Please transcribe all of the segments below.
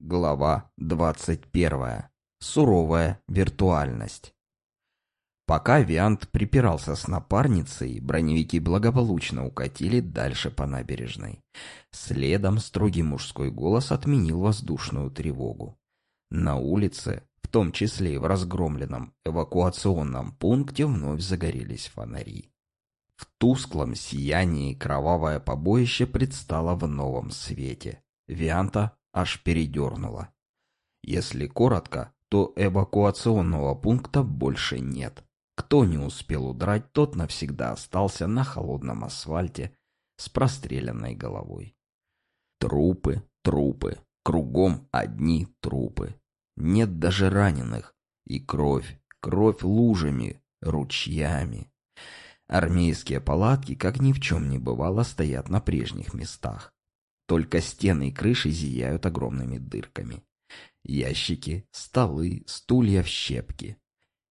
Глава 21. Суровая виртуальность. Пока Виант припирался с напарницей, броневики благополучно укатили дальше по набережной. Следом строгий мужской голос отменил воздушную тревогу. На улице, в том числе и в разгромленном эвакуационном пункте, вновь загорелись фонари. В тусклом сиянии кровавое побоище предстало в новом свете. Вианта аж передернуло. Если коротко, то эвакуационного пункта больше нет. Кто не успел удрать, тот навсегда остался на холодном асфальте с простреленной головой. Трупы, трупы, кругом одни трупы. Нет даже раненых. И кровь, кровь лужами, ручьями. Армейские палатки, как ни в чем не бывало, стоят на прежних местах. Только стены и крыши зияют огромными дырками. Ящики, столы, стулья в щепки.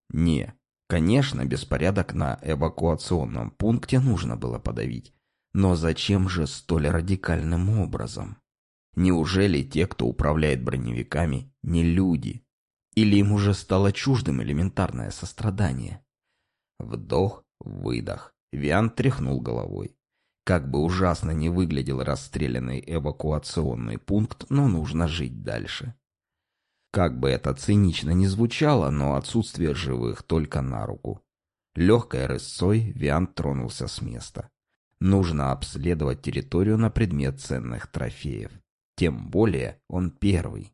Не, конечно, беспорядок на эвакуационном пункте нужно было подавить. Но зачем же столь радикальным образом? Неужели те, кто управляет броневиками, не люди? Или им уже стало чуждым элементарное сострадание? Вдох, выдох. Виан тряхнул головой. Как бы ужасно не выглядел расстрелянный эвакуационный пункт, но нужно жить дальше. Как бы это цинично ни звучало, но отсутствие живых только на руку. Легкой рысцой Виан тронулся с места. Нужно обследовать территорию на предмет ценных трофеев. Тем более он первый.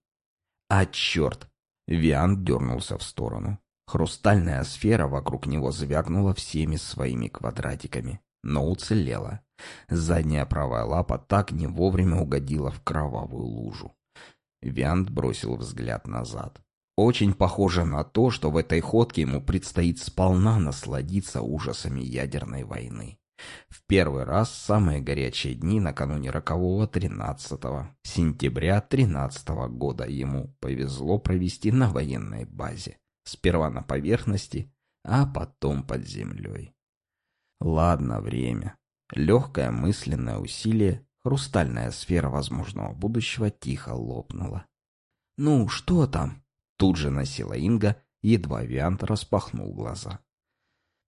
А черт! Виан дернулся в сторону. Хрустальная сфера вокруг него звякнула всеми своими квадратиками, но уцелела. Задняя правая лапа так не вовремя угодила в кровавую лужу. Виант бросил взгляд назад. Очень похоже на то, что в этой ходке ему предстоит сполна насладиться ужасами ядерной войны. В первый раз самые горячие дни накануне рокового 13 сентября 13 года ему повезло провести на военной базе. Сперва на поверхности, а потом под землей. Ладно, время. Легкое мысленное усилие, хрустальная сфера возможного будущего тихо лопнула. «Ну, что там?» Тут же носила Инга, едва Виант распахнул глаза.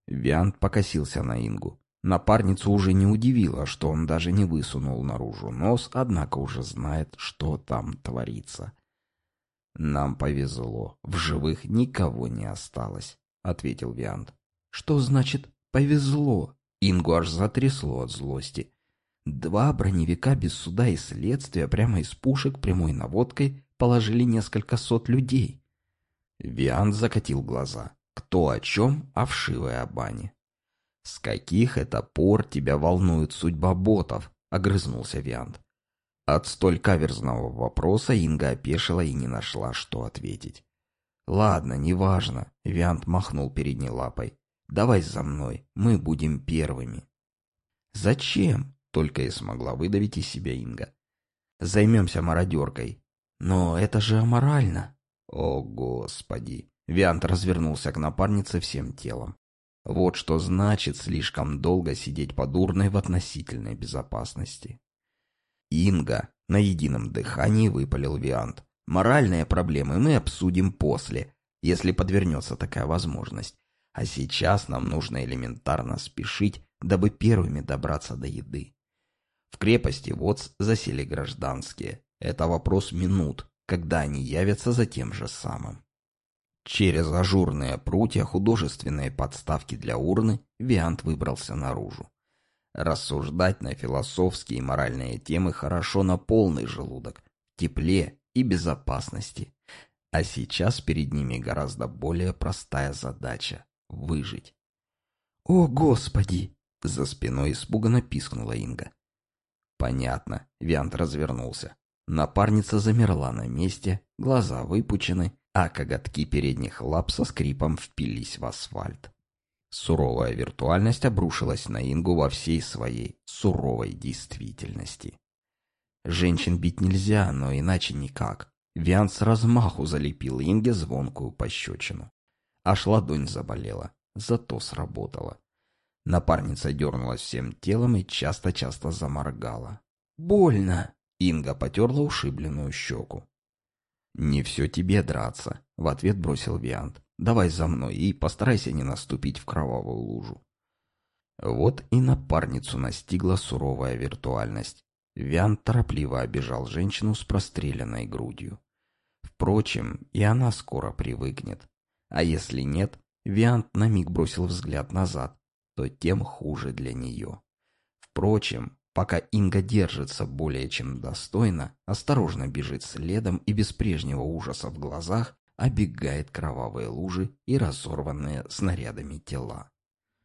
Виант покосился на Ингу. Напарницу уже не удивило, что он даже не высунул наружу нос, однако уже знает, что там творится. «Нам повезло. В живых никого не осталось», — ответил Виант. «Что значит «повезло»?» Ингу затрясло от злости. Два броневика без суда и следствия прямо из пушек прямой наводкой положили несколько сот людей. Виант закатил глаза. Кто о чем, а вшивая о. «С каких это пор тебя волнует судьба ботов?» — огрызнулся Виант. От столь каверзного вопроса Инга опешила и не нашла, что ответить. «Ладно, неважно», — Виант махнул передней лапой. Давай за мной, мы будем первыми. Зачем? Только и смогла выдавить из себя Инга. Займемся мародеркой. Но это же аморально. О, Господи. Виант развернулся к напарнице всем телом. Вот что значит слишком долго сидеть под урной в относительной безопасности. Инга на едином дыхании выпалил Виант. Моральные проблемы мы обсудим после, если подвернется такая возможность. А сейчас нам нужно элементарно спешить, дабы первыми добраться до еды. В крепости ВОЦ засели гражданские. Это вопрос минут, когда они явятся за тем же самым. Через ажурные прутья художественной подставки для урны Виант выбрался наружу. Рассуждать на философские и моральные темы хорошо на полный желудок, тепле и безопасности. А сейчас перед ними гораздо более простая задача выжить. «О, Господи!» — за спиной испуганно пискнула Инга. «Понятно», — Виант развернулся. Напарница замерла на месте, глаза выпучены, а коготки передних лап со скрипом впились в асфальт. Суровая виртуальность обрушилась на Ингу во всей своей суровой действительности. Женщин бить нельзя, но иначе никак. Виан с размаху залепил Инге звонкую пощечину. Аж ладонь заболела, зато сработала. Напарница дернулась всем телом и часто-часто заморгала. «Больно!» Инга потерла ушибленную щеку. «Не все тебе драться», — в ответ бросил Виант. «Давай за мной и постарайся не наступить в кровавую лужу». Вот и напарницу настигла суровая виртуальность. Виант торопливо обижал женщину с простреленной грудью. Впрочем, и она скоро привыкнет. А если нет, Виант на миг бросил взгляд назад, то тем хуже для нее. Впрочем, пока Инга держится более чем достойно, осторожно бежит следом и без прежнего ужаса в глазах обегает кровавые лужи и разорванные снарядами тела.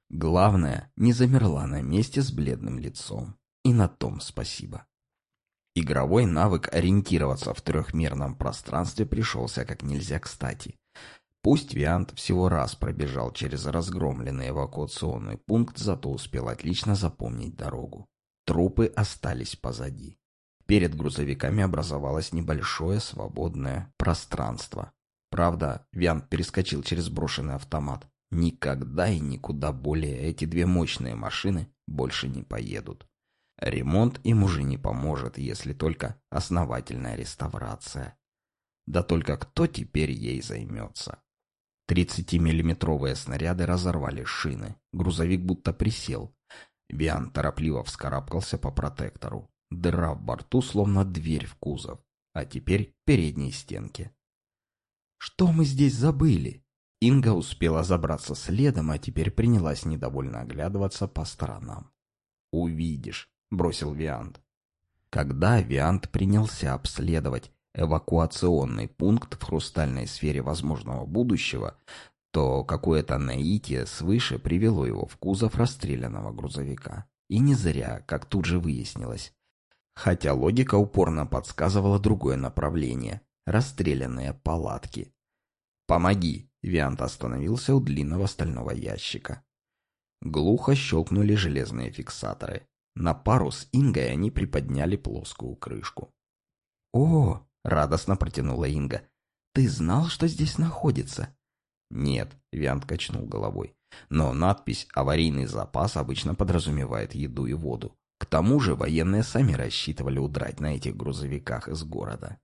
Главное, не замерла на месте с бледным лицом. И на том спасибо. Игровой навык ориентироваться в трехмерном пространстве пришелся как нельзя кстати. Пусть Виант всего раз пробежал через разгромленный эвакуационный пункт, зато успел отлично запомнить дорогу. Трупы остались позади. Перед грузовиками образовалось небольшое свободное пространство. Правда, Виант перескочил через брошенный автомат. Никогда и никуда более эти две мощные машины больше не поедут. Ремонт им уже не поможет, если только основательная реставрация. Да только кто теперь ей займется? 30-миллиметровые снаряды разорвали шины. Грузовик будто присел. Виан торопливо вскарабкался по протектору. Дыра в борту, словно дверь в кузов. А теперь передней стенки. «Что мы здесь забыли?» Инга успела забраться следом, а теперь принялась недовольно оглядываться по сторонам. «Увидишь», — бросил Виант. Когда Виант принялся обследовать эвакуационный пункт в хрустальной сфере возможного будущего, то какое-то наитие свыше привело его в кузов расстрелянного грузовика. И не зря, как тут же выяснилось. Хотя логика упорно подсказывала другое направление – расстрелянные палатки. «Помоги!» – Виант остановился у длинного стального ящика. Глухо щелкнули железные фиксаторы. На пару с Ингой они приподняли плоскую крышку. «О!» — радостно протянула Инга. «Ты знал, что здесь находится?» «Нет», — Виант качнул головой. «Но надпись «Аварийный запас» обычно подразумевает еду и воду. К тому же военные сами рассчитывали удрать на этих грузовиках из города».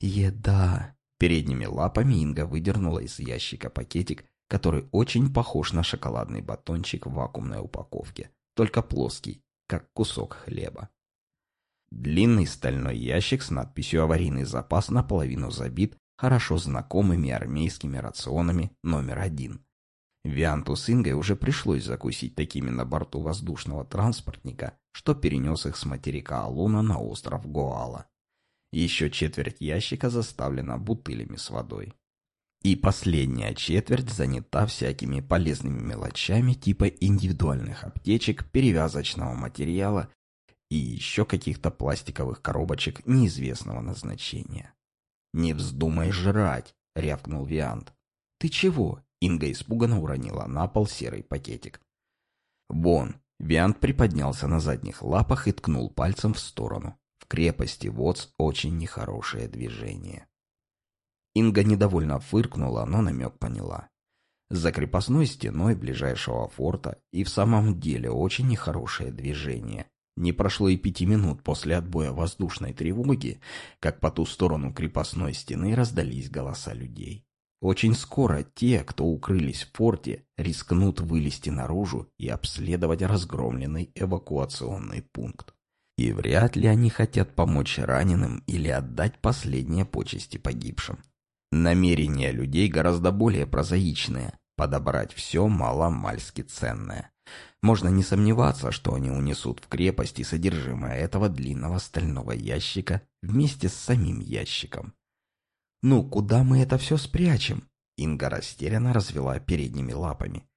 «Еда!» Передними лапами Инга выдернула из ящика пакетик, который очень похож на шоколадный батончик в вакуумной упаковке, только плоский, как кусок хлеба. Длинный стальной ящик с надписью «Аварийный запас» наполовину забит хорошо знакомыми армейскими рационами номер один. Вианту с Ингой уже пришлось закусить такими на борту воздушного транспортника, что перенес их с материка Алуна на остров Гоала. Еще четверть ящика заставлена бутылями с водой. И последняя четверть занята всякими полезными мелочами типа индивидуальных аптечек, перевязочного материала и еще каких-то пластиковых коробочек неизвестного назначения. «Не вздумай жрать!» — рявкнул Виант. «Ты чего?» — Инга испуганно уронила на пол серый пакетик. «Вон!» — Виант приподнялся на задних лапах и ткнул пальцем в сторону. В крепости ВОЦ очень нехорошее движение. Инга недовольно фыркнула, но намек поняла. За крепостной стеной ближайшего форта и в самом деле очень нехорошее движение. Не прошло и пяти минут после отбоя воздушной тревоги, как по ту сторону крепостной стены раздались голоса людей. Очень скоро те, кто укрылись в форте, рискнут вылезти наружу и обследовать разгромленный эвакуационный пункт. И вряд ли они хотят помочь раненым или отдать последние почести погибшим. Намерения людей гораздо более прозаичные – подобрать все маломальски ценное. Можно не сомневаться, что они унесут в крепости содержимое этого длинного стального ящика вместе с самим ящиком. «Ну, куда мы это все спрячем?» Инга растерянно развела передними лапами.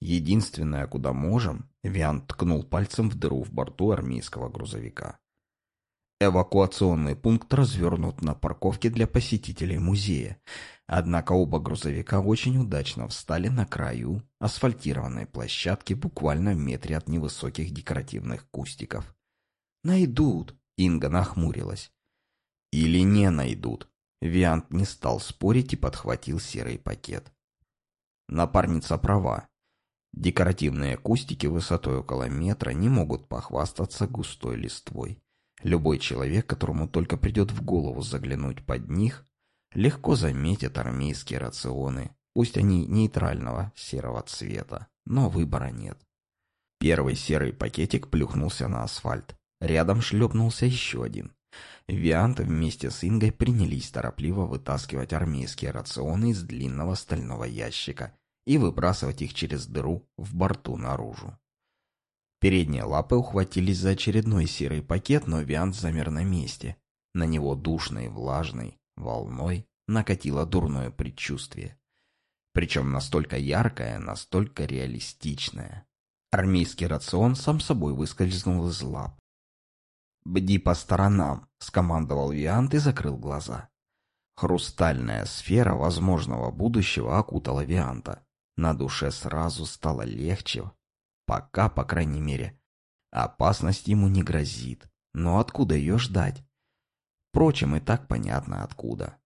«Единственное, куда можем», — Виан ткнул пальцем в дыру в борту армейского грузовика. Эвакуационный пункт развернут на парковке для посетителей музея. Однако оба грузовика очень удачно встали на краю асфальтированной площадки буквально в метре от невысоких декоративных кустиков. «Найдут!» — Инга нахмурилась. «Или не найдут!» Виант не стал спорить и подхватил серый пакет. Напарница права. Декоративные кустики высотой около метра не могут похвастаться густой листвой. Любой человек, которому только придет в голову заглянуть под них, легко заметят армейские рационы, пусть они нейтрального серого цвета, но выбора нет. Первый серый пакетик плюхнулся на асфальт. Рядом шлепнулся еще один. Виант вместе с Ингой принялись торопливо вытаскивать армейские рационы из длинного стального ящика и выбрасывать их через дыру в борту наружу. Передние лапы ухватились за очередной серый пакет, но Виант замер на месте. На него душной, влажной, волной накатило дурное предчувствие. Причем настолько яркое, настолько реалистичное. Армейский рацион сам собой выскользнул из лап. «Бди по сторонам», — скомандовал Виант и закрыл глаза. Хрустальная сфера возможного будущего окутала Вианта. На душе сразу стало легче. Пока, по крайней мере. Опасность ему не грозит. Но откуда ее ждать? Впрочем, и так понятно откуда.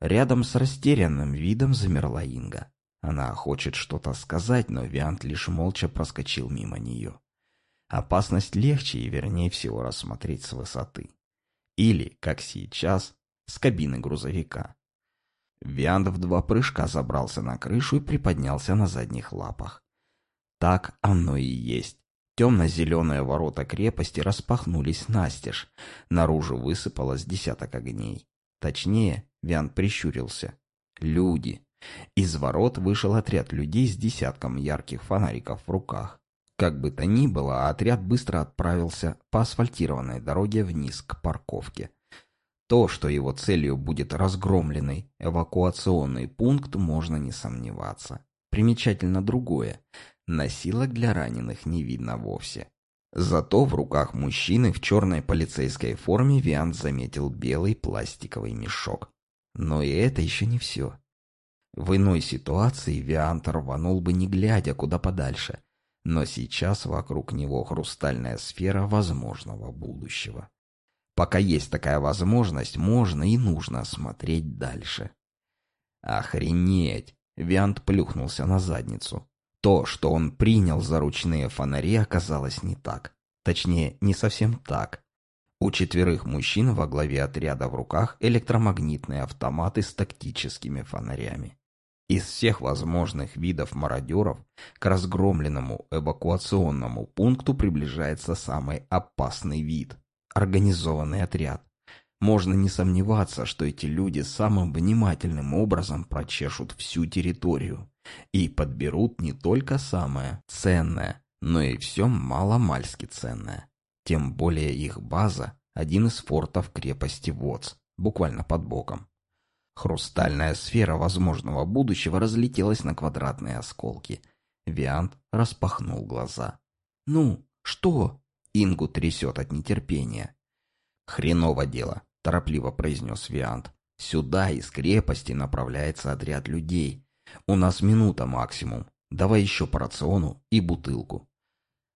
Рядом с растерянным видом замерла Инга. Она хочет что-то сказать, но Виант лишь молча проскочил мимо нее. Опасность легче и вернее всего рассмотреть с высоты. Или, как сейчас, с кабины грузовика. Виант в два прыжка забрался на крышу и приподнялся на задних лапах. Так оно и есть. Темно-зеленые ворота крепости распахнулись настежь. Наружу высыпалось десяток огней. Точнее, Виант прищурился. Люди. Из ворот вышел отряд людей с десятком ярких фонариков в руках. Как бы то ни было, отряд быстро отправился по асфальтированной дороге вниз к парковке. То, что его целью будет разгромленный эвакуационный пункт, можно не сомневаться. Примечательно другое. Носилок для раненых не видно вовсе. Зато в руках мужчины в черной полицейской форме Виант заметил белый пластиковый мешок. Но и это еще не все. В иной ситуации Виант рванул бы не глядя куда подальше, но сейчас вокруг него хрустальная сфера возможного будущего. Пока есть такая возможность, можно и нужно смотреть дальше. Охренеть! Виант плюхнулся на задницу. То, что он принял за ручные фонари, оказалось не так. Точнее, не совсем так. У четверых мужчин во главе отряда в руках электромагнитные автоматы с тактическими фонарями. Из всех возможных видов мародеров к разгромленному эвакуационному пункту приближается самый опасный вид – организованный отряд. Можно не сомневаться, что эти люди самым внимательным образом прочешут всю территорию и подберут не только самое ценное, но и все маломальски ценное. Тем более их база – один из фортов крепости Воц, буквально под боком. Хрустальная сфера возможного будущего разлетелась на квадратные осколки. Виант распахнул глаза. «Ну, что?» Ингу трясет от нетерпения. «Хреново дело», — торопливо произнес Виант. «Сюда из крепости направляется отряд людей. У нас минута максимум. Давай еще по рациону и бутылку».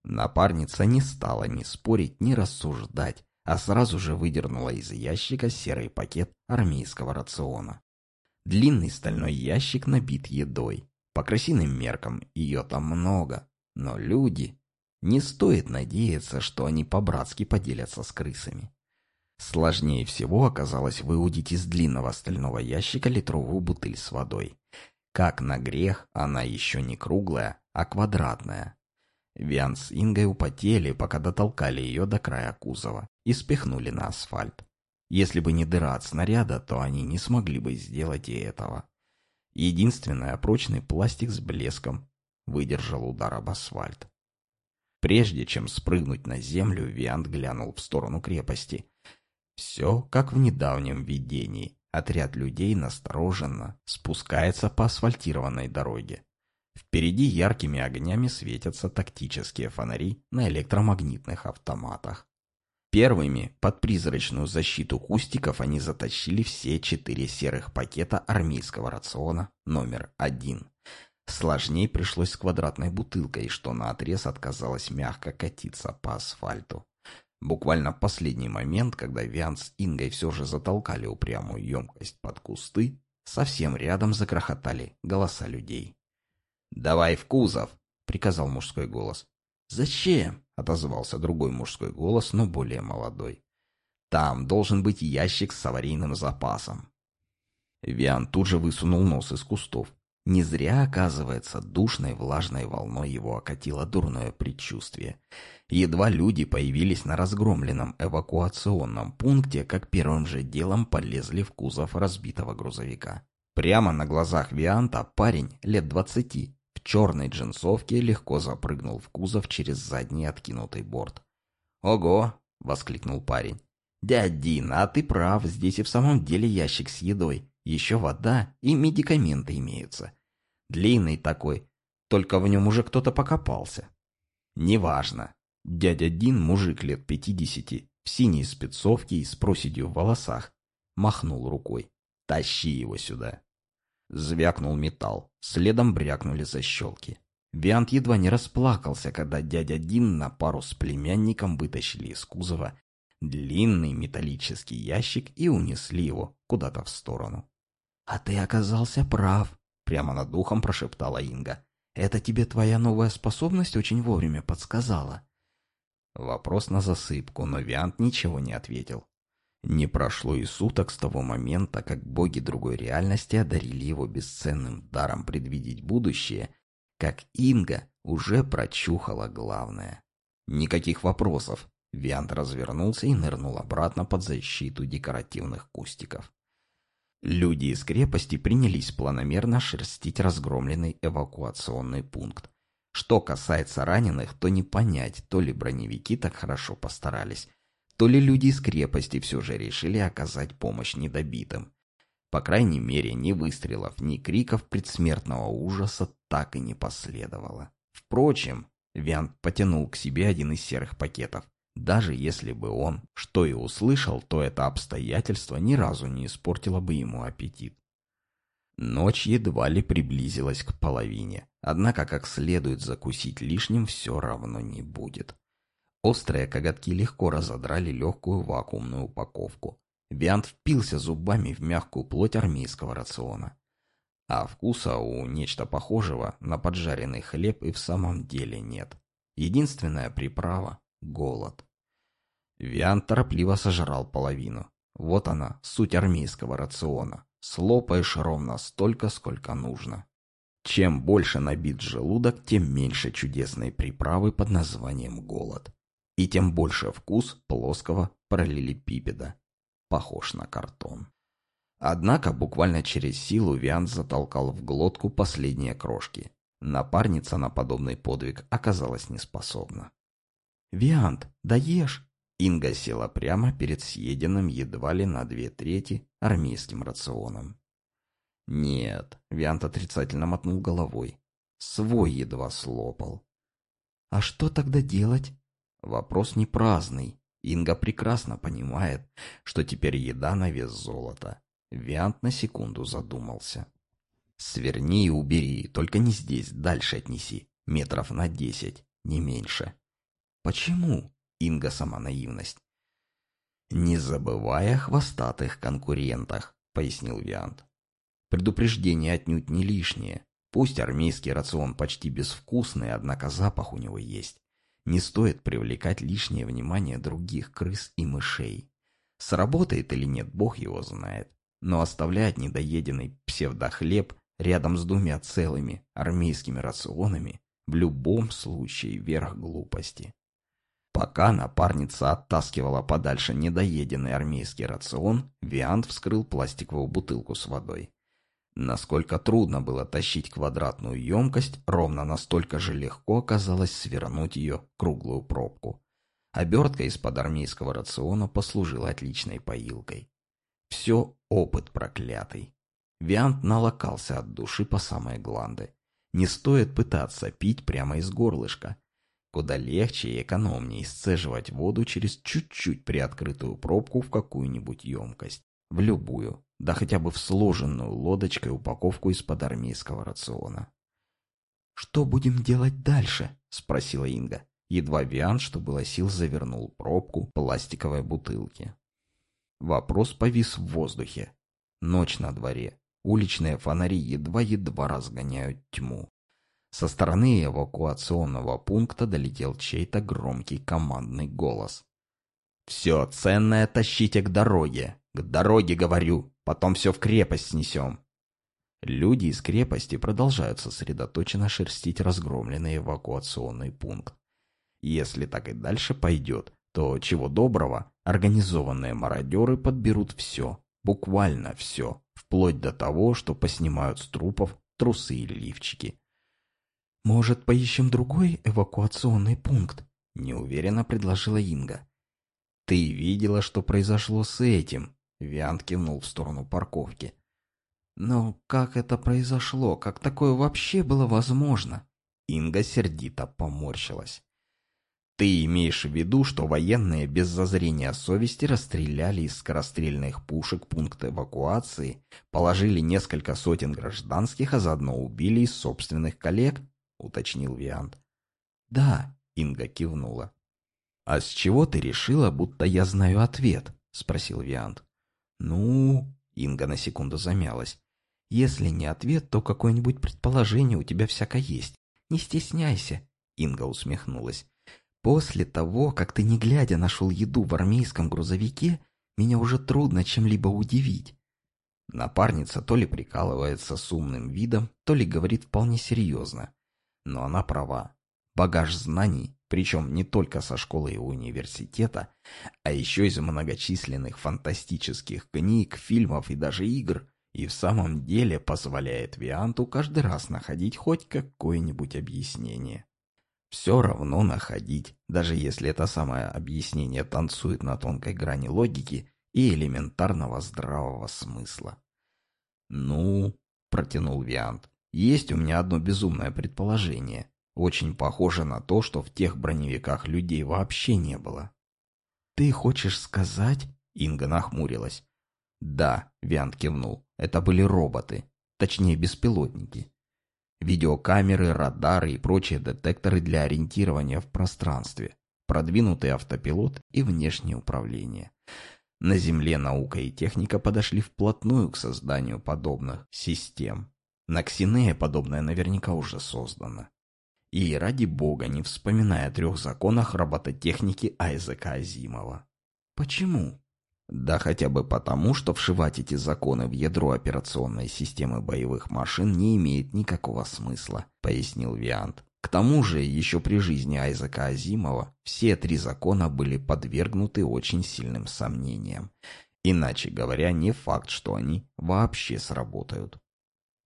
Напарница не стала ни спорить, ни рассуждать а сразу же выдернула из ящика серый пакет армейского рациона. Длинный стальной ящик набит едой. По крысиным меркам ее там много, но люди... Не стоит надеяться, что они по-братски поделятся с крысами. Сложнее всего оказалось выудить из длинного стального ящика литровую бутыль с водой. Как на грех, она еще не круглая, а квадратная, Виан с Ингой употели, пока дотолкали ее до края кузова и спихнули на асфальт. Если бы не дыра от снаряда, то они не смогли бы сделать и этого. Единственное, прочный пластик с блеском выдержал удар об асфальт. Прежде чем спрыгнуть на землю, Виант глянул в сторону крепости. Все, как в недавнем видении. Отряд людей настороженно спускается по асфальтированной дороге. Впереди яркими огнями светятся тактические фонари на электромагнитных автоматах. Первыми под призрачную защиту кустиков они затащили все четыре серых пакета армейского рациона номер один. Сложней пришлось с квадратной бутылкой, что наотрез отказалось мягко катиться по асфальту. Буквально в последний момент, когда Виан с Ингой все же затолкали упрямую емкость под кусты, совсем рядом закрохотали голоса людей. «Давай в кузов!» — приказал мужской голос. «Зачем?» — отозвался другой мужской голос, но более молодой. «Там должен быть ящик с аварийным запасом». Виан тут же высунул нос из кустов. Не зря, оказывается, душной влажной волной его окатило дурное предчувствие. Едва люди появились на разгромленном эвакуационном пункте, как первым же делом полезли в кузов разбитого грузовика. Прямо на глазах Вианта парень лет двадцати в черной джинсовке легко запрыгнул в кузов через задний откинутый борт. «Ого!» — воскликнул парень. «Дядь Дин, а ты прав, здесь и в самом деле ящик с едой. Еще вода и медикаменты имеются. Длинный такой, только в нем уже кто-то покопался. Неважно. Дядя Дин, мужик лет пятидесяти, в синей спецовке и с проседью в волосах, махнул рукой. Тащи его сюда. Звякнул металл, следом брякнули защелки. Виант едва не расплакался, когда дядя Дин на пару с племянником вытащили из кузова длинный металлический ящик и унесли его куда-то в сторону. «А ты оказался прав», — прямо над духом прошептала Инга. «Это тебе твоя новая способность очень вовремя подсказала». Вопрос на засыпку, но Виант ничего не ответил. Не прошло и суток с того момента, как боги другой реальности одарили его бесценным даром предвидеть будущее, как Инга уже прочухала главное. Никаких вопросов. Виант развернулся и нырнул обратно под защиту декоративных кустиков. Люди из крепости принялись планомерно шерстить разгромленный эвакуационный пункт. Что касается раненых, то не понять, то ли броневики так хорошо постарались, то ли люди из крепости все же решили оказать помощь недобитым. По крайней мере, ни выстрелов, ни криков предсмертного ужаса так и не последовало. Впрочем, Виант потянул к себе один из серых пакетов. Даже если бы он что и услышал, то это обстоятельство ни разу не испортило бы ему аппетит. Ночь едва ли приблизилась к половине, однако как следует закусить лишним все равно не будет. Острые коготки легко разодрали легкую вакуумную упаковку. Виант впился зубами в мягкую плоть армейского рациона. А вкуса у нечто похожего на поджаренный хлеб и в самом деле нет. Единственная приправа голод. Виан торопливо сожрал половину. Вот она, суть армейского рациона. Слопаешь ровно столько, сколько нужно. Чем больше набит желудок, тем меньше чудесной приправы под названием голод. И тем больше вкус плоского параллелепипеда. Похож на картон. Однако буквально через силу Виан затолкал в глотку последние крошки. Напарница на подобный подвиг оказалась неспособна. «Виант, даешь?» Инга села прямо перед съеденным едва ли на две трети армейским рационом. «Нет», — Виант отрицательно мотнул головой. «Свой едва слопал». «А что тогда делать?» Вопрос не праздный. Инга прекрасно понимает, что теперь еда на вес золота. Виант на секунду задумался. «Сверни и убери, только не здесь, дальше отнеси. Метров на десять, не меньше. Почему? Инга сама наивность. Не забывая о хвостатых конкурентах, пояснил Виант. Предупреждение отнюдь не лишнее. Пусть армейский рацион почти безвкусный, однако запах у него есть. Не стоит привлекать лишнее внимание других крыс и мышей. Сработает или нет, бог его знает. Но оставлять недоеденный псевдохлеб рядом с двумя целыми армейскими рационами в любом случае верх глупости. Пока напарница оттаскивала подальше недоеденный армейский рацион, Виант вскрыл пластиковую бутылку с водой. Насколько трудно было тащить квадратную емкость, ровно настолько же легко оказалось свернуть ее круглую пробку. Обертка из-под армейского рациона послужила отличной поилкой. Все опыт проклятый. Виант налокался от души по самой гланды. Не стоит пытаться пить прямо из горлышка. Куда легче и экономнее сцеживать воду через чуть-чуть приоткрытую пробку в какую-нибудь емкость. В любую, да хотя бы в сложенную лодочкой упаковку из-под армейского рациона. «Что будем делать дальше?» — спросила Инга. Едва Виан, что было сил, завернул пробку пластиковой бутылки. Вопрос повис в воздухе. Ночь на дворе. Уличные фонари едва-едва разгоняют тьму. Со стороны эвакуационного пункта долетел чей-то громкий командный голос. «Все ценное тащите к дороге! К дороге, говорю! потом все в крепость снесем. Люди из крепости продолжают сосредоточенно шерстить разгромленный эвакуационный пункт. Если так и дальше пойдет, то чего доброго, организованные мародеры подберут все, буквально все, вплоть до того, что поснимают с трупов трусы и лифчики. «Может, поищем другой эвакуационный пункт?» — неуверенно предложила Инга. «Ты видела, что произошло с этим?» — Виант кивнул в сторону парковки. «Но как это произошло? Как такое вообще было возможно?» Инга сердито поморщилась. Ты имеешь в виду, что военные без зазрения совести расстреляли из скорострельных пушек пункт эвакуации, положили несколько сотен гражданских, а заодно убили из собственных коллег? Уточнил Виант. Да, Инга кивнула. А с чего ты решила, будто я знаю ответ? Спросил Виант. Ну, Инга на секунду замялась. Если не ответ, то какое-нибудь предположение у тебя всяко есть. Не стесняйся. Инга усмехнулась. После того, как ты не глядя нашел еду в армейском грузовике, меня уже трудно чем-либо удивить. Напарница то ли прикалывается с умным видом, то ли говорит вполне серьезно. Но она права. Багаж знаний, причем не только со школы и университета, а еще из многочисленных фантастических книг, фильмов и даже игр, и в самом деле позволяет Вианту каждый раз находить хоть какое-нибудь объяснение все равно находить, даже если это самое объяснение танцует на тонкой грани логики и элементарного здравого смысла. «Ну», — протянул Виант, — «есть у меня одно безумное предположение. Очень похоже на то, что в тех броневиках людей вообще не было». «Ты хочешь сказать?» — Инга нахмурилась. «Да», — Виант кивнул, — «это были роботы, точнее беспилотники. Видеокамеры, радары и прочие детекторы для ориентирования в пространстве, продвинутый автопилот и внешнее управление. На Земле наука и техника подошли вплотную к созданию подобных систем. На Ксинее подобное наверняка уже создано. И ради бога, не вспоминая о трех законах робототехники Айзека Азимова. Почему? Да хотя бы потому, что вшивать эти законы в ядро операционной системы боевых машин не имеет никакого смысла, пояснил Виант. К тому же, еще при жизни Айзека Азимова все три закона были подвергнуты очень сильным сомнениям. Иначе говоря, не факт, что они вообще сработают.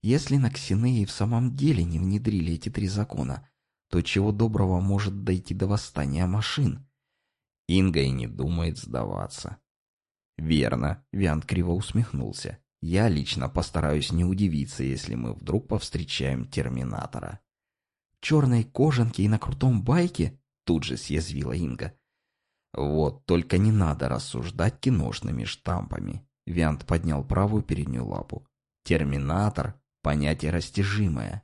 Если на Ксинеи в самом деле не внедрили эти три закона, то чего доброго может дойти до восстания машин? Инга и не думает сдаваться. «Верно», — Виант криво усмехнулся. «Я лично постараюсь не удивиться, если мы вдруг повстречаем Терминатора». «В черной кожанке и на крутом байке?» — тут же съязвила Инга. «Вот, только не надо рассуждать киношными штампами». Виант поднял правую переднюю лапу. «Терминатор — понятие растяжимое.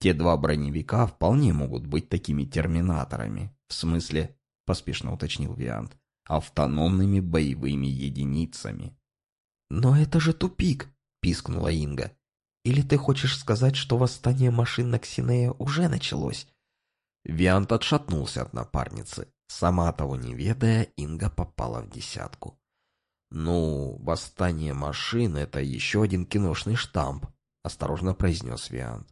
Те два броневика вполне могут быть такими терминаторами. В смысле, — поспешно уточнил Виант, автономными боевыми единицами. «Но это же тупик!» — пискнула Инга. «Или ты хочешь сказать, что восстание машин на Ксинея уже началось?» Виант отшатнулся от напарницы. Сама того не ведая, Инга попала в десятку. «Ну, восстание машин — это еще один киношный штамп», — осторожно произнес Виант.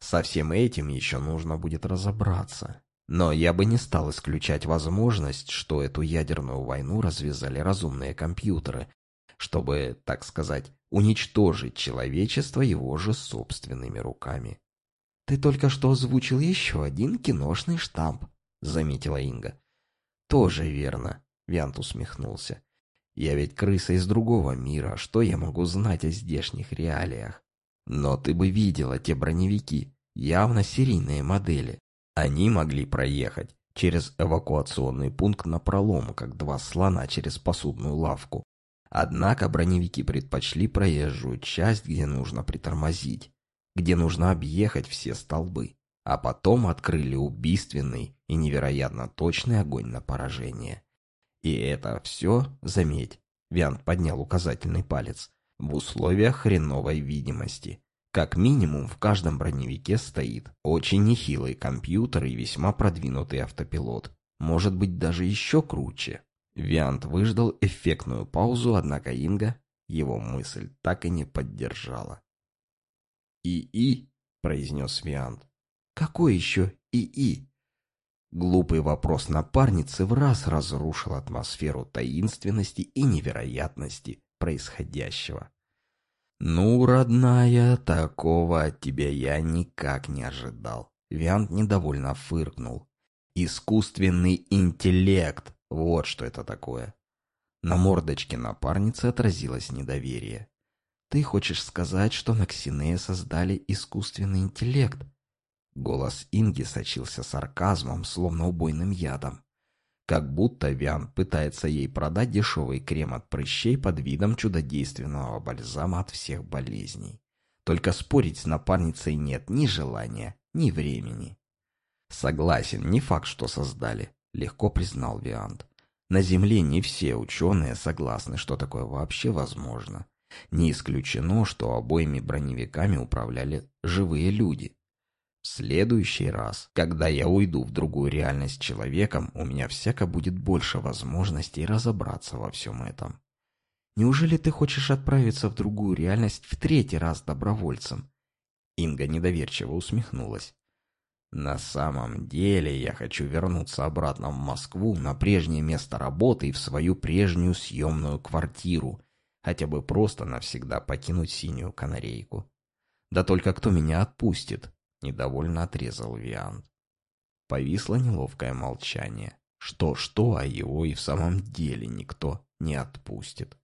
«Со всем этим еще нужно будет разобраться. Но я бы не стал исключать возможность, что эту ядерную войну развязали разумные компьютеры, чтобы, так сказать, уничтожить человечество его же собственными руками. «Ты только что озвучил еще один киношный штамп», — заметила Инга. «Тоже верно», — Виант усмехнулся. «Я ведь крыса из другого мира, что я могу знать о здешних реалиях? Но ты бы видела те броневики, явно серийные модели. Они могли проехать через эвакуационный пункт на пролом, как два слона через посудную лавку. Однако броневики предпочли проезжую часть, где нужно притормозить, где нужно объехать все столбы, а потом открыли убийственный и невероятно точный огонь на поражение. И это все, заметь, Виант поднял указательный палец, в условиях хреновой видимости. Как минимум в каждом броневике стоит очень нехилый компьютер и весьма продвинутый автопилот. Может быть даже еще круче. Виант выждал эффектную паузу, однако Инга его мысль так и не поддержала. «И-и», — произнес Виант. «Какой еще И-и?» Глупый вопрос напарницы в раз разрушил атмосферу таинственности и невероятности происходящего. «Ну, родная, такого от тебя я никак не ожидал». Виант недовольно фыркнул. «Искусственный интеллект! Вот что это такое!» На мордочке напарницы отразилось недоверие. «Ты хочешь сказать, что на Ксинея создали искусственный интеллект?» Голос Инги сочился сарказмом, словно убойным ядом. Как будто Виан пытается ей продать дешевый крем от прыщей под видом чудодейственного бальзама от всех болезней. Только спорить с напарницей нет ни желания, ни времени. Согласен, не факт, что создали, легко признал Виант. На Земле не все ученые согласны, что такое вообще возможно. Не исключено, что обоими броневиками управляли живые люди. В следующий раз, когда я уйду в другую реальность человеком, у меня всяко будет больше возможностей разобраться во всем этом. Неужели ты хочешь отправиться в другую реальность в третий раз добровольцем? Инга недоверчиво усмехнулась. На самом деле я хочу вернуться обратно в Москву на прежнее место работы и в свою прежнюю съемную квартиру, хотя бы просто навсегда покинуть синюю канарейку. Да только кто меня отпустит? Недовольно отрезал Виант. Повисло неловкое молчание. Что-что, а его и в самом деле никто не отпустит.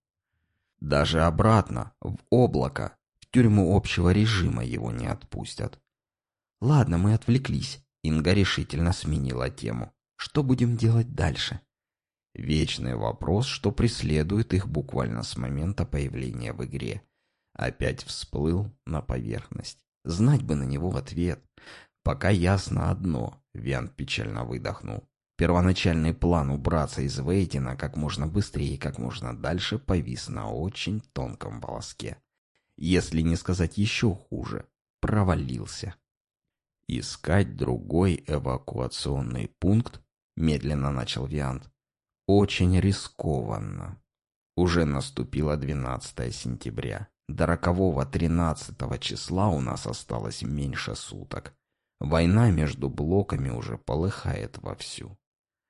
Даже обратно, в облако, в тюрьму общего режима его не отпустят. Ладно, мы отвлеклись. Инга решительно сменила тему. Что будем делать дальше? Вечный вопрос, что преследует их буквально с момента появления в игре. Опять всплыл на поверхность. Знать бы на него ответ. Пока ясно одно, Виан печально выдохнул. Первоначальный план убраться из Вейтина как можно быстрее и как можно дальше повис на очень тонком волоске. Если не сказать еще хуже, провалился. Искать другой эвакуационный пункт, медленно начал Виант, очень рискованно. Уже наступило 12 сентября. До рокового 13 числа у нас осталось меньше суток. Война между блоками уже полыхает вовсю.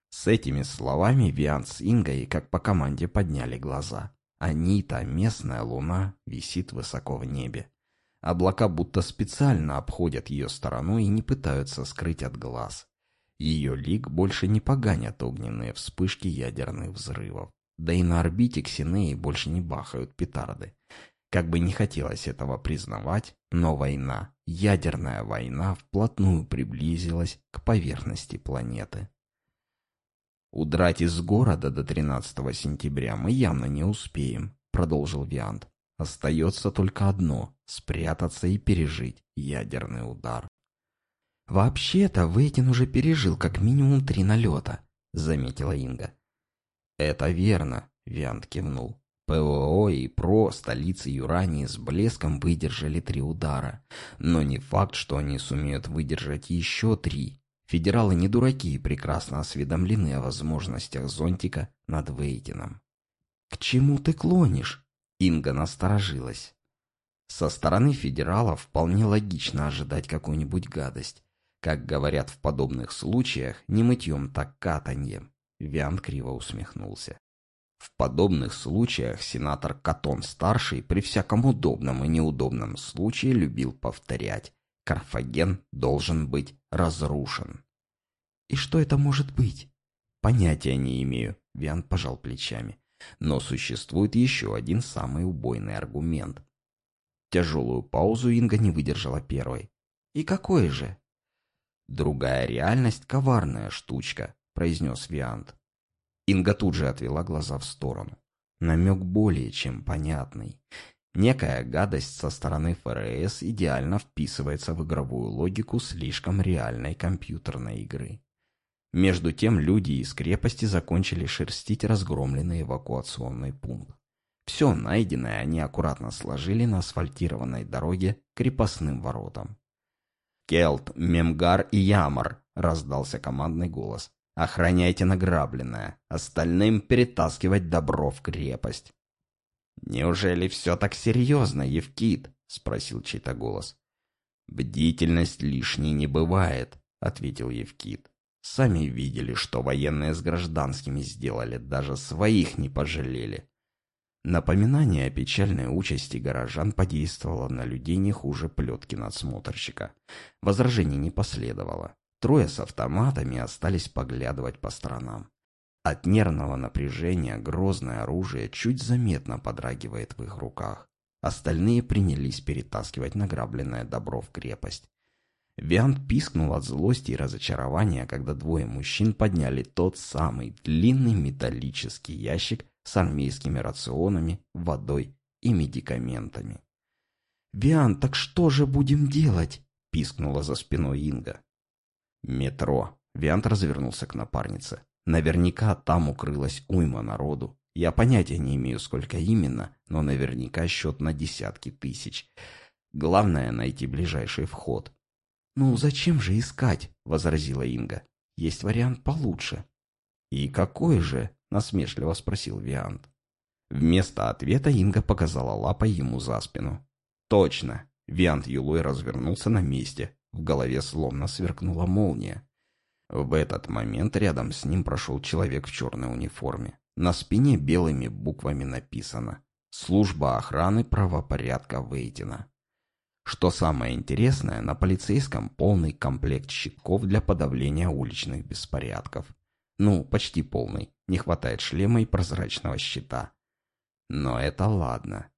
С этими словами Виан с Ингой как по команде подняли глаза. Анита, местная луна, висит высоко в небе. Облака будто специально обходят ее стороной и не пытаются скрыть от глаз. Ее лик больше не поганят огненные вспышки ядерных взрывов. Да и на орбите Ксинеи больше не бахают петарды. Как бы не хотелось этого признавать, но война, ядерная война, вплотную приблизилась к поверхности планеты. «Удрать из города до 13 сентября мы явно не успеем», — продолжил Виант. «Остается только одно — спрятаться и пережить ядерный удар». «Вообще-то Вейтин уже пережил как минимум три налета», — заметила Инга. «Это верно», — Виант кивнул. ПВО и ПРО столицы Юрании с блеском выдержали три удара. Но не факт, что они сумеют выдержать еще три. Федералы не дураки и прекрасно осведомлены о возможностях зонтика над Вейтином. «К чему ты клонишь?» Инга насторожилась. Со стороны федералов вполне логично ожидать какую-нибудь гадость. Как говорят в подобных случаях, не мытьем, так катаньем. Виан криво усмехнулся. В подобных случаях сенатор Катон-старший при всяком удобном и неудобном случае любил повторять «Карфаген должен быть разрушен». «И что это может быть?» «Понятия не имею», — Виан пожал плечами. «Но существует еще один самый убойный аргумент». Тяжелую паузу Инга не выдержала первой. «И какой же?» «Другая реальность — коварная штучка», — произнес Виант. Инга тут же отвела глаза в сторону. Намек более чем понятный. Некая гадость со стороны ФРС идеально вписывается в игровую логику слишком реальной компьютерной игры. Между тем люди из крепости закончили шерстить разгромленный эвакуационный пункт. Все найденное они аккуратно сложили на асфальтированной дороге крепостным воротам. «Келт, Мемгар и Ямар!» — раздался командный голос. Охраняйте награбленное, остальным перетаскивать добро в крепость. «Неужели все так серьезно, Евкит?» — спросил чей-то голос. «Бдительность лишней не бывает», — ответил Евкит. «Сами видели, что военные с гражданскими сделали, даже своих не пожалели». Напоминание о печальной участи горожан подействовало на людей не хуже плетки надсмотрщика. Возражений не последовало. Трое с автоматами остались поглядывать по сторонам. От нервного напряжения грозное оружие чуть заметно подрагивает в их руках. Остальные принялись перетаскивать награбленное добро в крепость. Виант пискнул от злости и разочарования, когда двое мужчин подняли тот самый длинный металлический ящик с армейскими рационами, водой и медикаментами. «Виан, так что же будем делать?» — пискнула за спиной Инга. «Метро». Виант развернулся к напарнице. «Наверняка там укрылась уйма народу. Я понятия не имею, сколько именно, но наверняка счет на десятки тысяч. Главное — найти ближайший вход». «Ну, зачем же искать?» — возразила Инга. «Есть вариант получше». «И какой же?» — насмешливо спросил Виант. Вместо ответа Инга показала лапой ему за спину. «Точно!» Виант Юлой развернулся на месте. В голове словно сверкнула молния. В этот момент рядом с ним прошел человек в черной униформе. На спине белыми буквами написано «Служба охраны правопорядка Вейтина». Что самое интересное, на полицейском полный комплект щитков для подавления уличных беспорядков. Ну, почти полный. Не хватает шлема и прозрачного щита. Но это ладно.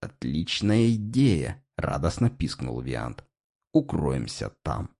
«Отличная идея!» — радостно пискнул Виант. «Укроемся там».